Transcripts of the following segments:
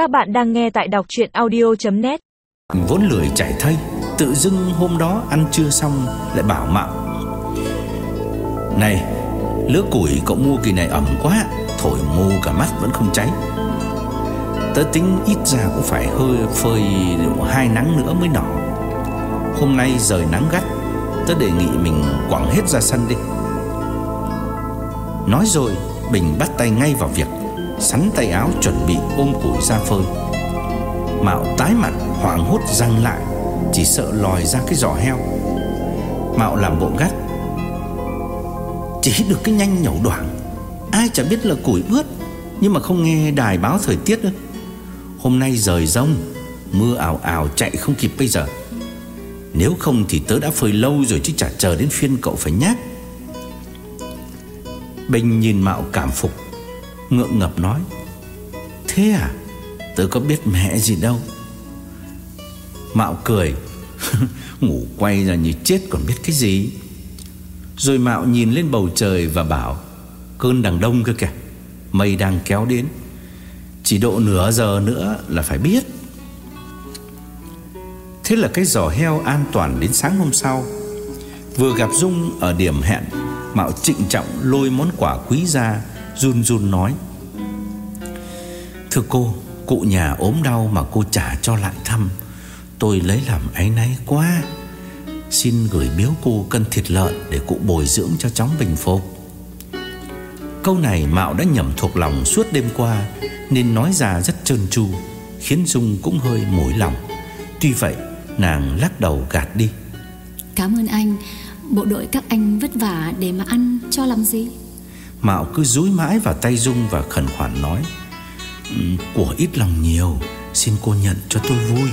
Các bạn đang nghe tại đọc chuyện audio.net Vốn lười chảy thay, Tự dưng hôm đó ăn trưa xong Lại bảo Mạo, Này, Lứa củi cậu mua kỳ này ẩm quá, Thổi mù cả mắt vẫn không cháy. Tớ tính ít ra cũng phải hơi phơi hai nắng nữa mới nỏ Hôm nay rời nắng gắt, Tớ đề nghị mình quẳng hết ra sân đi. Nói rồi, Bình bắt tay ngay vào việc Sắn tay áo chuẩn bị ôm củi ra phơi. Mạo tái mặt, hoảng hốt răng lại, Chỉ sợ lòi ra cái giỏ heo. Mạo làm bộ gắt. Chỉ được cái nhanh nhẩu đoạn Ai chả biết là củi ướt, Nhưng mà không nghe đài báo thời tiết nữa. Hôm nay rời rông, Mưa ảo ảo chạy không kịp bây giờ. Nếu không thì tớ đã phơi lâu rồi Chứ chả chờ đến phiên cậu phải nhát. Bình nhìn Mạo cảm phục. Ngượng ngập nói, Thế à? Tớ có biết mẹ gì đâu. Mạo cười. Ngủ quay ra như chết còn biết cái gì? Rồi Mạo nhìn lên bầu trời và bảo, Cơn đằng đông cơ kìa, Mây đang kéo đến. Chỉ độ nửa giờ nữa là phải biết. Thế là cái giò heo an toàn đến sáng hôm sau. Vừa gặp Dung ở điểm hẹn, Mạo trịnh trọng lôi món quà quý ra Run run nói. Thưa cô, Cụ nhà ốm đau mà cô trả cho lại thăm. Tôi lấy làm áy náy quá. Xin gửi biếu cô cân thịt lợn Để cụ bồi dưỡng cho chóng bình phục. Câu này Mạo đã nhẩm thuộc lòng suốt đêm qua, Nên nói ra rất trơn tru, Khiến Dung cũng hơi mối lòng. Tuy vậy, nàng lắc đầu gạt đi. Cảm ơn anh. Bộ đội các anh vất vả để mà ăn, cho làm gì? Mạo cứ dúi mãi vào tay Dung và khẩn khoản nói Của ít lòng nhiều Xin cô nhận cho tôi vui.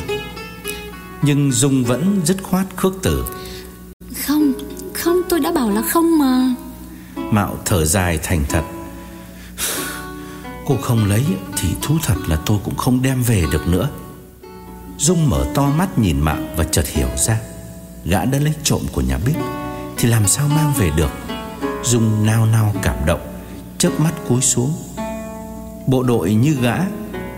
Nhưng Dung vẫn dứt khoát khước tử Không, không tôi đã bảo là không mà. Mạo thở dài thành thật. Cô không lấy Thì thú thật là tôi cũng không đem về được nữa. Dung mở to mắt nhìn Mạo Và chợt hiểu ra Gã đã lấy trộm của nhà bếp Thì làm sao mang về được Dung nao nao cảm động chớp mắt cúi xuống. Bộ đội như gã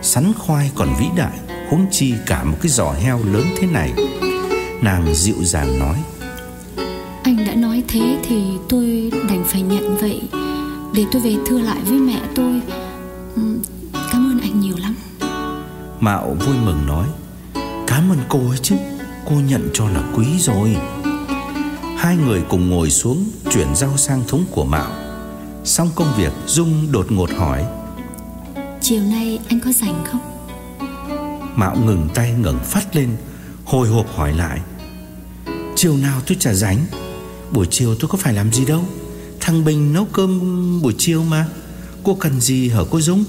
Sắn khoai còn vĩ đại Huống chi cả một cái giỏ heo lớn thế này. Nàng dịu dàng nói Anh đã nói thế thì tôi đành phải nhận vậy. Để tôi về thưa lại với mẹ tôi. Cảm ơn anh nhiều lắm. Mạo vui mừng nói Cảm ơn cô ấy chứ. Cô nhận cho là quý rồi Hai người cùng ngồi xuống Chuyển rau sang thúng của Mạo. Xong công việc Dung đột ngột hỏi. Chiều nay anh có rảnh không? Mạo ngừng tay ngẩng phát lên Hồi hộp hỏi lại. Chiều nào tôi chả rảnh? Buổi chiều tôi có phải làm gì đâu. Thằng Bình nấu cơm buổi chiều mà. Cô cần gì hả cô Dung?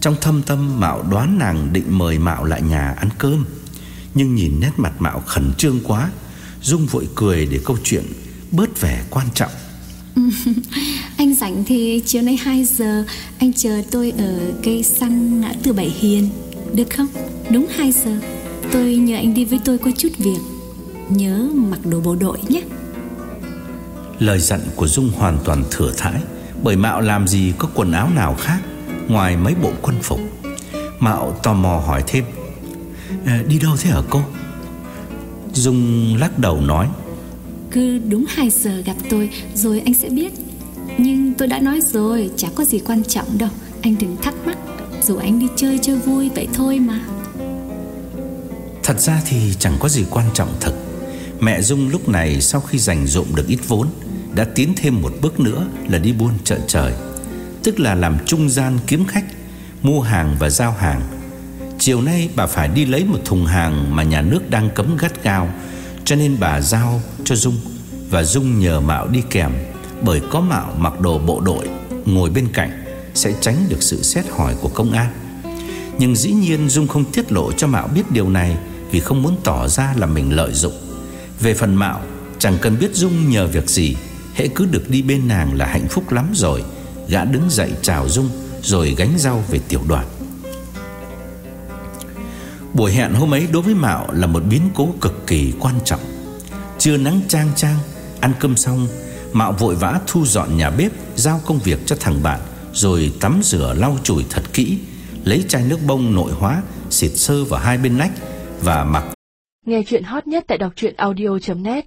Trong thâm tâm Mạo đoán nàng định mời Mạo lại nhà ăn cơm. Nhưng nhìn nét mặt Mạo khẩn trương quá Dung vội cười để câu chuyện Bớt vẻ quan trọng. Anh rảnh thì chiều nay 2 giờ Anh chờ tôi ở cây xăng ngã tư Bảy Hiền Được không? Đúng 2 giờ. Tôi nhờ anh đi với tôi có chút việc. Nhớ mặc đồ bộ đội nhé. Lời dặn của Dung hoàn toàn thừa thãi Bởi Mạo làm gì có quần áo nào khác Ngoài mấy bộ quân phục. Mạo tò mò hỏi thêm à, Đi đâu thế hả cô Dung lắc đầu nói. Cứ đúng 2 giờ gặp tôi Rồi anh sẽ biết. Nhưng tôi đã nói rồi Chả có gì quan trọng đâu. Anh đừng thắc mắc. Dù anh đi chơi chơi vui vậy thôi mà. Thật ra thì chẳng có gì quan trọng thật. Mẹ Dung lúc này sau khi dành dụm được ít vốn Đã tiến thêm một bước nữa là đi buôn chợ trời. Tức là làm trung gian kiếm khách Mua hàng và giao hàng Chiều nay bà phải đi lấy một thùng hàng Mà nhà nước đang cấm gắt gao, Cho nên bà giao cho Dung Và Dung nhờ Mạo đi kèm, Bởi có Mạo mặc đồ bộ đội, Ngồi bên cạnh Sẽ tránh được sự xét hỏi của công an. Nhưng dĩ nhiên Dung không tiết lộ cho Mạo biết điều này Vì không muốn tỏ ra là mình lợi dụng. Về phần Mạo, Chẳng cần biết Dung nhờ việc gì, Hễ cứ được đi bên nàng là hạnh phúc lắm rồi. Gã đứng dậy chào Dung, Rồi gánh rau về tiểu đoàn. Buổi hẹn hôm ấy đối với Mạo là một biến cố cực kỳ quan trọng Trưa nắng trang trang Ăn cơm xong, Mạo vội vã thu dọn nhà bếp, Giao công việc cho thằng bạn, Rồi tắm rửa lau chùi thật kỹ, lấy chai nước bông nội hóa, xịt sơ vào hai bên nách và mặc. Nghe chuyện hot nhất tại đọc audio net